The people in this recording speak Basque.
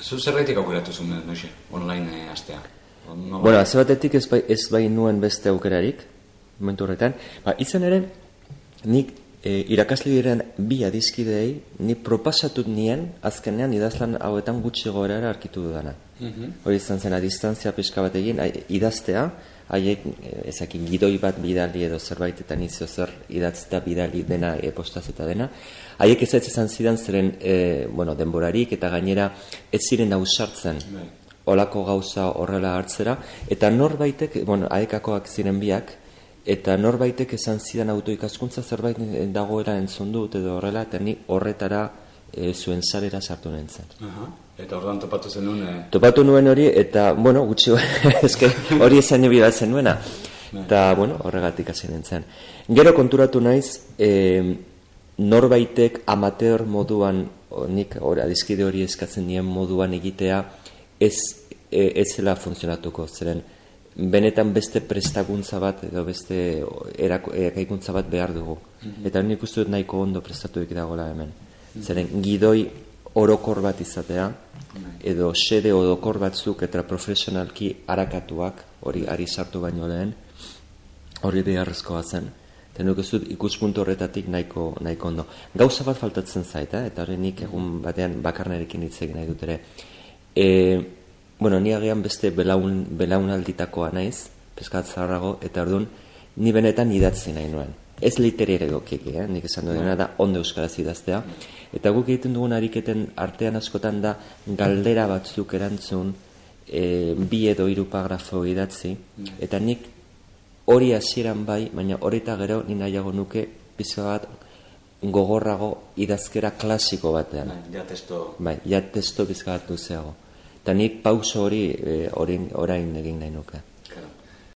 Zu zerraitik aukeratu zuen, noixe, online e, astea? No, bueno, haze batetik ez bai, ez bai nuen beste aukerarik, momentu horretan. Ba, izan ere, nik e, irakasle diren bi adizkidei, ni propasatut nien, azkenean idazlan hauetan gutxi gorera arkitu dudana. Mm Hori izan zen, distantzia pixka bat egin, idaztea, haiek eh, ezakin gidoi bat bidali edo zerbait eta nizio zer idatzeta bidali dena e, postazeta dena. Haiek ez ez izan zidan zeren e, bueno, denborarik eta gainera ez ziren ausartzen. Bai. olako gauza horrela hartzera. Eta norbaitek, bueno, aekakoak ziren biak eta norbaitek esan zidan autoikaskuntza zerbait dagoela entzun dut edo horrela eta ni horretara e, zuen zarera sartu nintzen. Eta orduan topatu zen nuen? Eh? Topatu nuen hori, eta, bueno, gutxi eske hori esan nio zen nuena. Bai. Eta, bueno, horregatik hasi nintzen. Gero konturatu naiz, e, norbaitek amateur moduan, nik hori adizkide hori eskatzen nien moduan egitea, ez, e, ez zela funtzionatuko, zeren, benetan beste prestakuntza bat edo beste erakaikuntza bat behar dugu. Mhm. Eta nik uste dut nahiko ondo prestatu dagoela hemen. Zeren, gidoi orokor bat izatea, edo sede orokor batzuk eta profesionalki arakatuak, hori ari sartu baino lehen, hori beharrezkoa zen. Eta nuk ikuspuntu horretatik nahiko, nahiko ondo. Gauza bat faltatzen zaita, eta hori nik egun batean bakarnarekin hitz egin nahi dut ere. E, bueno, ni agian beste belaun, belaunalditakoa naiz, peskat zaharrago, eta orduan, ni benetan idatzi nahi nuen ez literere gokeke, eh? nik esan dena da ondo euskaraz idaztea. Eta guk egiten dugun ariketen artean askotan da galdera batzuk erantzun e, bi edo hiru paragrafo idatzi. Eta nik hori hasieran bai, baina hori eta gero ni nahiago nuke pizka bat gogorrago idazkera klasiko batean. Bai, ja testo. Bai, ja testo pizka bat duzeago. Eta nik pauso hori e, orain egin nahi nuke.